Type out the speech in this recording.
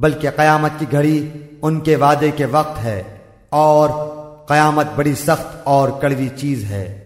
بلکہ قیامت کی گھڑی ان کے وعدے کے وقت ہے اور قیامت بڑی سخت اور کڑوی چیز ہے۔